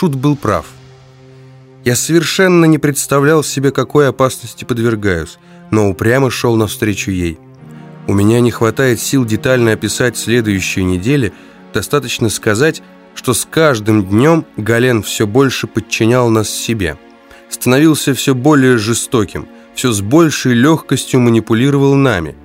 Шут был прав. Я совершенно не представлял себе, какой опасности подвергаюсь, но упрямо шел навстречу ей. У меня не хватает сил детально описать следующие недели, достаточно сказать, что с каждым днем Гален все больше подчинял нас себе. Становился все более жестоким, все с большей легкостью манипулировал нами.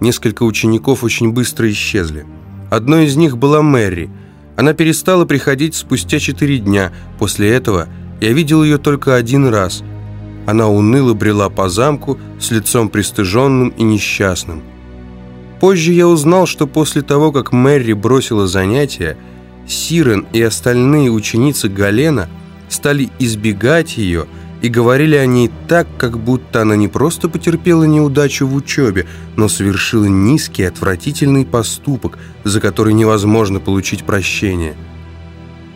Несколько учеников очень быстро исчезли. Одной из них была Мэри. Она перестала приходить спустя четыре дня. После этого я видел ее только один раз. Она уныло брела по замку с лицом пристыженным и несчастным. Позже я узнал, что после того, как Мэри бросила занятия, Сирен и остальные ученицы Галена стали избегать ее и говорили о ней так, как будто она не просто потерпела неудачу в учебе, но совершила низкий, отвратительный поступок, за который невозможно получить прощение.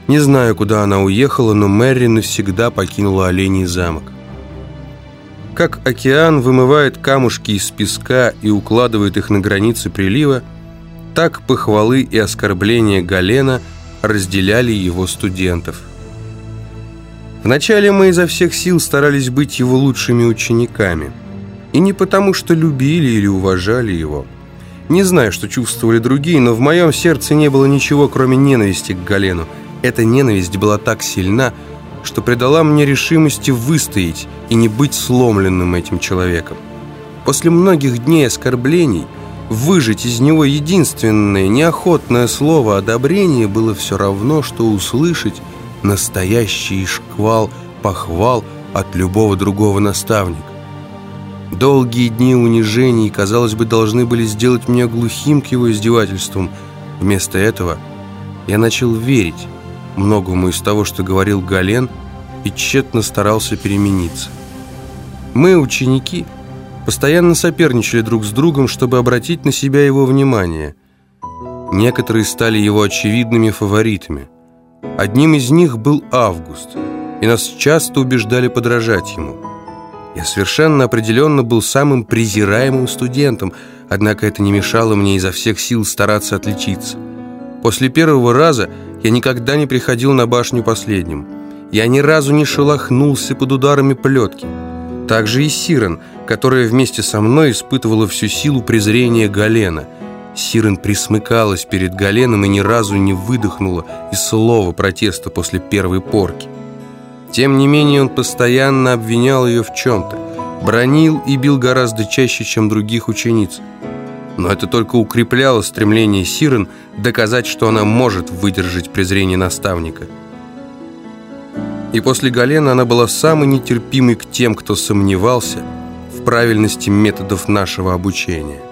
Не знаю, куда она уехала, но Мэри навсегда покинула Оленей замок. Как океан вымывает камушки из песка и укладывает их на границы прилива, так похвалы и оскорбления Галена разделяли его студентов. Вначале мы изо всех сил старались быть его лучшими учениками. И не потому, что любили или уважали его. Не знаю, что чувствовали другие, но в моем сердце не было ничего, кроме ненависти к Галену. Эта ненависть была так сильна, что придала мне решимости выстоять и не быть сломленным этим человеком. После многих дней оскорблений выжить из него единственное неохотное слово одобрения было все равно, что услышать настоящий шквал похвал от любого другого наставника. Долгие дни унижений, казалось бы, должны были сделать меня глухим к его издевательствам. Вместо этого я начал верить, многому из того, что говорил Гален, и тщетно старался перемениться. Мы, ученики, постоянно соперничали друг с другом, чтобы обратить на себя его внимание. Некоторые стали его очевидными фаворитами. Одним из них был Август, и нас часто убеждали подражать ему. Я совершенно определенно был самым презираемым студентом, однако это не мешало мне изо всех сил стараться отличиться. После первого раза я никогда не приходил на башню последним. Я ни разу не шелохнулся под ударами плетки. Также и Сирен, которая вместе со мной испытывала всю силу презрения Галена. Сирен присмыкалась перед Галеном и ни разу не выдохнула и слова протеста после первой порки. Тем не менее он постоянно обвинял ее в чем-то, бронил и бил гораздо чаще, чем других учениц. Но это только укрепляло стремление Сирен доказать, что она может выдержать презрение наставника. И после Галена она была самой нетерпимой к тем, кто сомневался в правильности методов нашего обучения.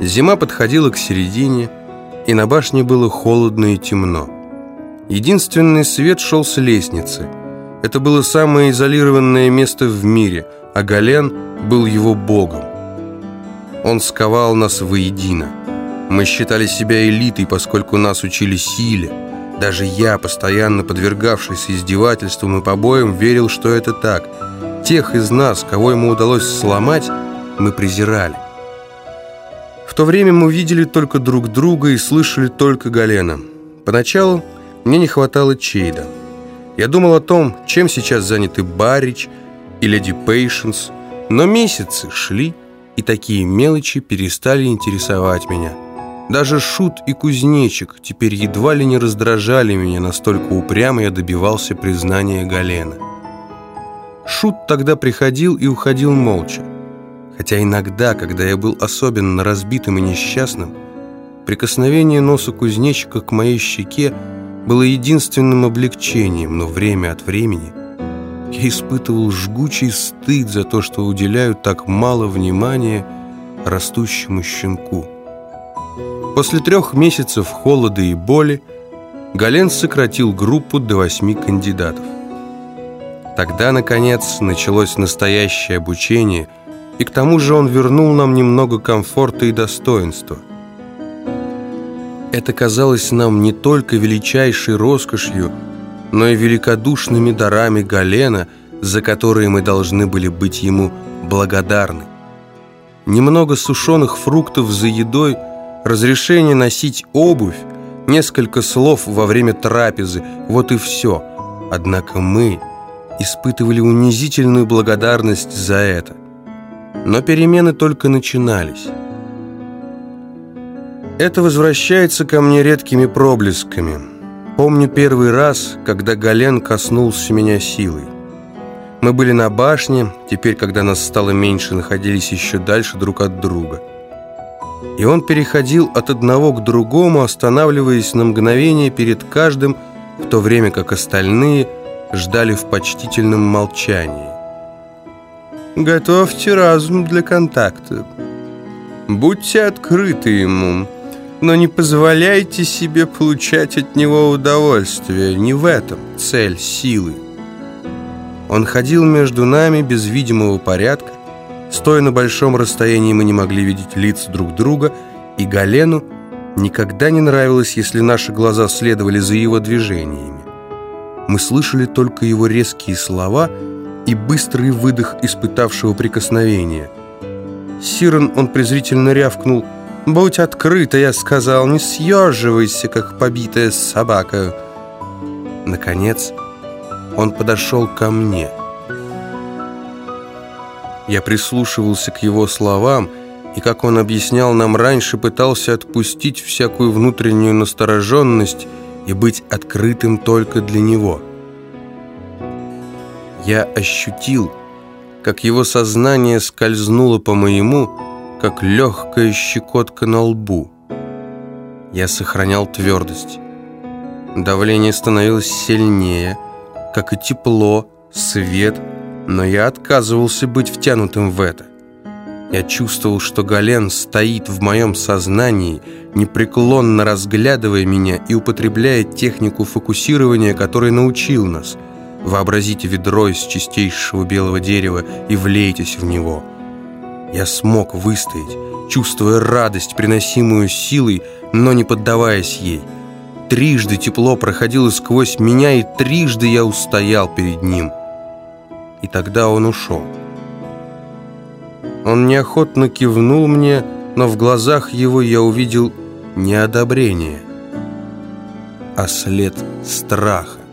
Зима подходила к середине, и на башне было холодно и темно. Единственный свет шел с лестницы. Это было самое изолированное место в мире, а Гален был его богом. Он сковал нас воедино. Мы считали себя элитой, поскольку нас учили силе. Даже я, постоянно подвергавшийся издевательствам и побоям, верил, что это так. Тех из нас, кого ему удалось сломать, мы презирали. В то время мы видели только друг друга и слышали только Галена. Поначалу мне не хватало Чейда. Я думал о том, чем сейчас заняты Баррич и Леди Пейшенс, но месяцы шли, и такие мелочи перестали интересовать меня. Даже Шут и Кузнечик теперь едва ли не раздражали меня, настолько упрямо я добивался признания Галена. Шут тогда приходил и уходил молча. Хотя иногда, когда я был особенно разбитым и несчастным, прикосновение носа кузнечика к моей щеке было единственным облегчением, но время от времени – я испытывал жгучий стыд за то, что уделяю так мало внимания растущему щенку. После трех месяцев холода и боли Гален сократил группу до восьми кандидатов. Тогда, наконец, началось настоящее обучение, и к тому же он вернул нам немного комфорта и достоинства. Это казалось нам не только величайшей роскошью, но и великодушными дарами Галена, за которые мы должны были быть ему благодарны. Немного сушеных фруктов за едой, разрешение носить обувь, Несколько слов во время трапезы, вот и все. Однако мы испытывали унизительную благодарность за это. Но перемены только начинались. Это возвращается ко мне редкими проблесками. Помню первый раз, когда Гален коснулся меня силой. Мы были на башне, теперь, когда нас стало меньше, находились еще дальше друг от друга. И он переходил от одного к другому, останавливаясь на мгновение перед каждым, в то время как остальные ждали в почтительном молчании. «Готовьте разум для контакта. Будьте открыты ему, но не позволяйте себе получать от него удовольствие. Не в этом цель силы. Он ходил между нами без видимого порядка. Стоя на большом расстоянии, мы не могли видеть лиц друг друга, и Галену никогда не нравилось, если наши глаза следовали за его движениями. Мы слышали только его резкие слова и быстрый выдох испытавшего прикосновения. Сирен он презрительно рявкнул «Будь открыта», я сказал, «не съеживайся, как побитая собака». Наконец, он подошел ко мне. Я прислушивался к его словам, и, как он объяснял нам раньше, пытался отпустить всякую внутреннюю настороженность и быть открытым только для него. Я ощутил, как его сознание скользнуло по моему, как легкая щекотка на лбу. Я сохранял твердость. Давление становилось сильнее, как и тепло, свет, но я отказывался быть втянутым в это. Я чувствовал, что Гален стоит в моем сознании, непреклонно разглядывая меня и употребляя технику фокусирования, которой научил нас. Вообразите ведро из чистейшего белого дерева и влейтесь в него. Я смог выстоять, чувствуя радость, приносимую силой, но не поддаваясь ей. Трижды тепло проходило сквозь меня, и трижды я устоял перед ним. И тогда он ушел. Он неохотно кивнул мне, но в глазах его я увидел не одобрение, а след страха.